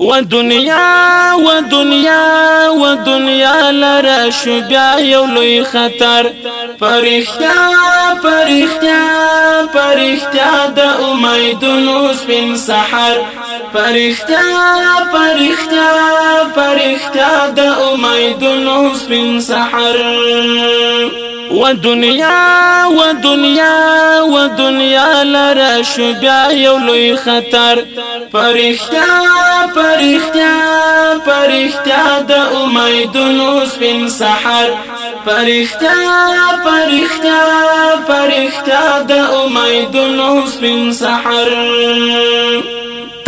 و دنیا و دنیا و دنیا لره شو بیا یو لوی خطر پرختیا پرختیا پرختیا د امیدونو سپین سحر پرختیا پرختیا پرختیا د امیدونو سپین سحر و دنیا و دنیا و دنیا لره شو بیا یو لوی خطر پرختیا پرختیا پرختیا د امیدونو سپین سحر پرختیا پرختیا پرختیا د امیدونو سپین سحر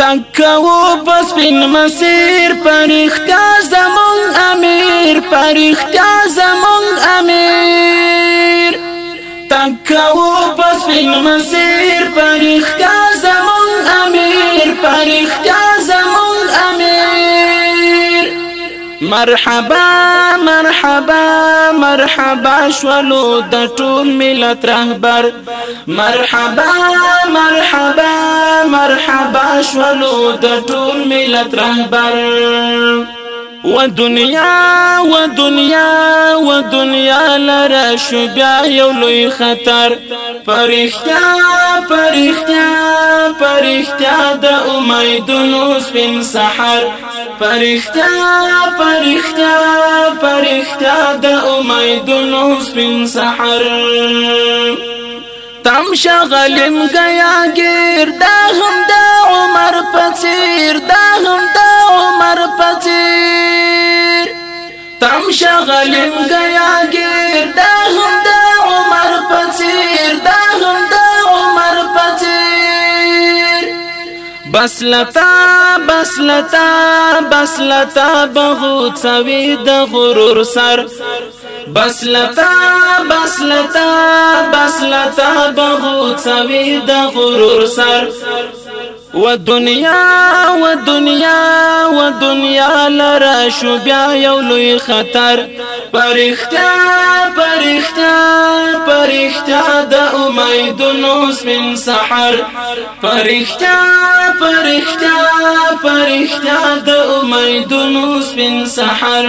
تنگ کوو بس بین مسیر پریختیا زمون امیر پریختیا زمون امیر تنگ کوو بس بین مسیر پریختیا زمون امیر پریختیا مرحبا مرحبا مرحبا شولو د ټول ملت رهبر مرحبا مرحبا مرحبا شولو د ټول ملت رهبر و دنیا و دنیا و دنیا لره شو بیا یو لوی خطر پرختیا پرختیا پرختیا د امیدونو سپین سحر پرختیا پرختیا پرختیا د امیدونو سپین سحر تم شغلم گیا گیر دا هم دا عمر پسیر دا هم دا عمر پسیر تم شغلم گیا گیر دا هم دا عمر پسیر دا هم دا عمر پسیر بس لتا بس لتا بس لتا بغو څوی د غرور سر بس لتا بس لتا بس لتا بغو څوي د غرور سر و دنیا و دنیا و دنیا لرا شو بیا یو لوی خطر پرختیا پرختیا پرختیا د امیدونو سپین سحر پرختیا پرختیا پرختیا د امیدونو سپین سحر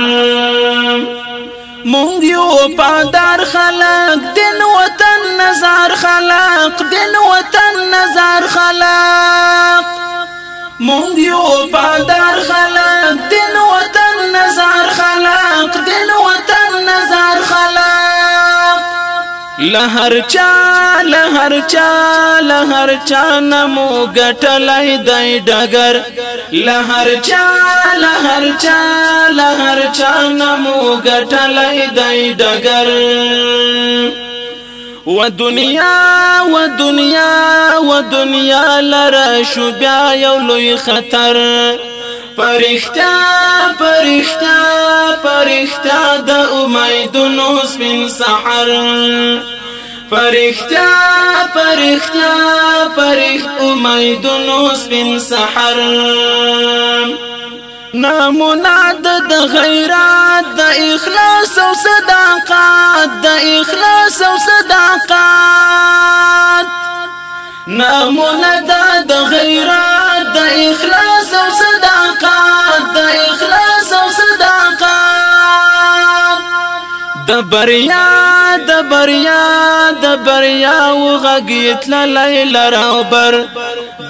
مونږ یو پادار خلق دین وطن نظر خلق دین وطن نظر خلق مونږ یو پادار لهر چا لهر چا لهر چا نمو غټلای دای ډګر لهر چا لهر چا لهر چا نمو غټلای دای ډګر و دنیا و دنیا و دنیا لره شو بیا یو لوی خطر پرښتیا پرښتیا پرښتیا د امیدونو سپین سحر پرختیا پرختیا پرخ امیدونو سپین سحر نامونا د غیرات د اخلاص او صداقت د اخلاص او صداقت نامونا د غیرات د اخلاص او د بریا د بریا د بریا وغږیت للی لرابر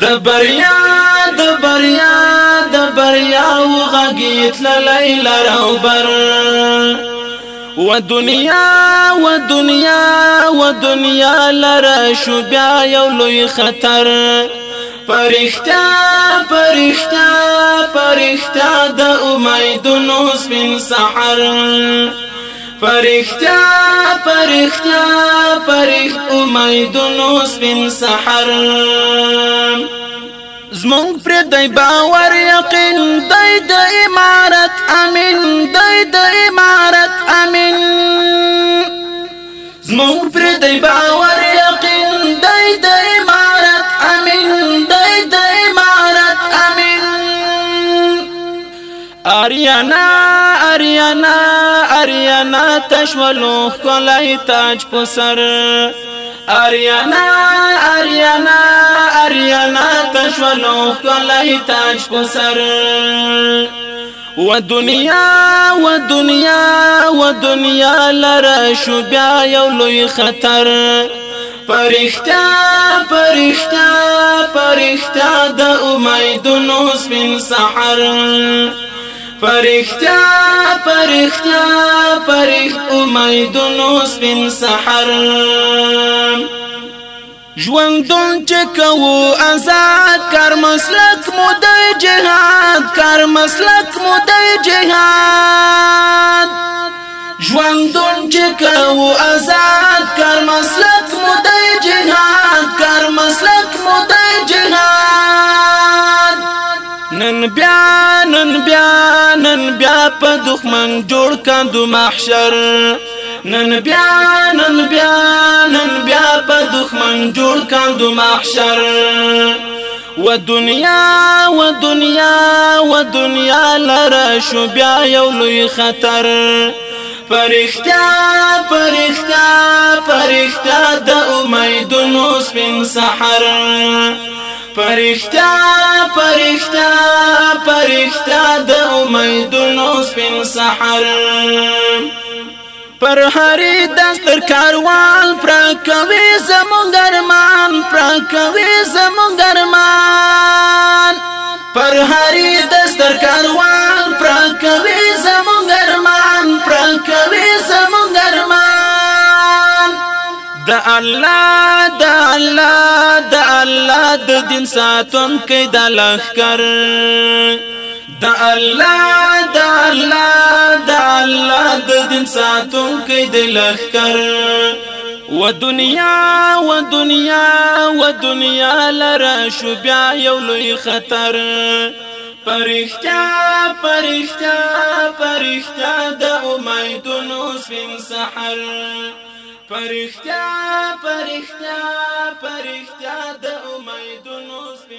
د بریا د بریا د بریا وغږیت للی لرابر و دنیا و دنیا و دنیا لره شو بیا یو لوی خطر پرښتیا پرښتیا پرښتیا د امیدونو سپین سحر پرختیا پرختیا پرخ امیدونو سپین سحر زمون پر دای باور یقین دای د امارت امین دای د امارت امین زمون پر دای باور اریانا اریانا اریانا تشملو کولای تاج په سر اریانا اریانا اریانا تشملو کولای تاج په سر و دنیا و دنیا و دنیا لره شو بیا یو لوی خطر پرښتیا پرښتیا پرښتیا د امیدونو سپین سحر پرختیا پرختیا پرخ امیدونو سپین سحر ژوندون چې کوو آزاد کار مسلک مو د جهاد کار مسلک مو د جهاد ژوندون چې کوو آزاد کار مسلک په دښمن جوړ کاندو محشر نن بیا نن بیا نن بیا په دښمن جوړ کاندو محشر و دنیا و دنیا و دنیا لره شو بیا یو لوی خطر فرښتیا فرښتیا فرښتیا د امیدونو سپین سحر پرښتیا پرښتیا پرښتیا د امیدونو سپین سحر پر هرې دستر کاروان پر کوي زمونږ ارمان پر کوي زمونږ ارمان پر هرې دستر کاروان پر کوي زمونږ ارمان پر کوي د الله د الله د الله د دین ساتون کې د لخر د الله د الله د الله د دین ساتون کې د لخر و دنیا و دنیا و دنیا لره شو بیا یو لوی خطر پرښتیا پرښتیا پرښتیا د امیدونو سپین سحر پرختیا پرختیا پرختیا د امیدونو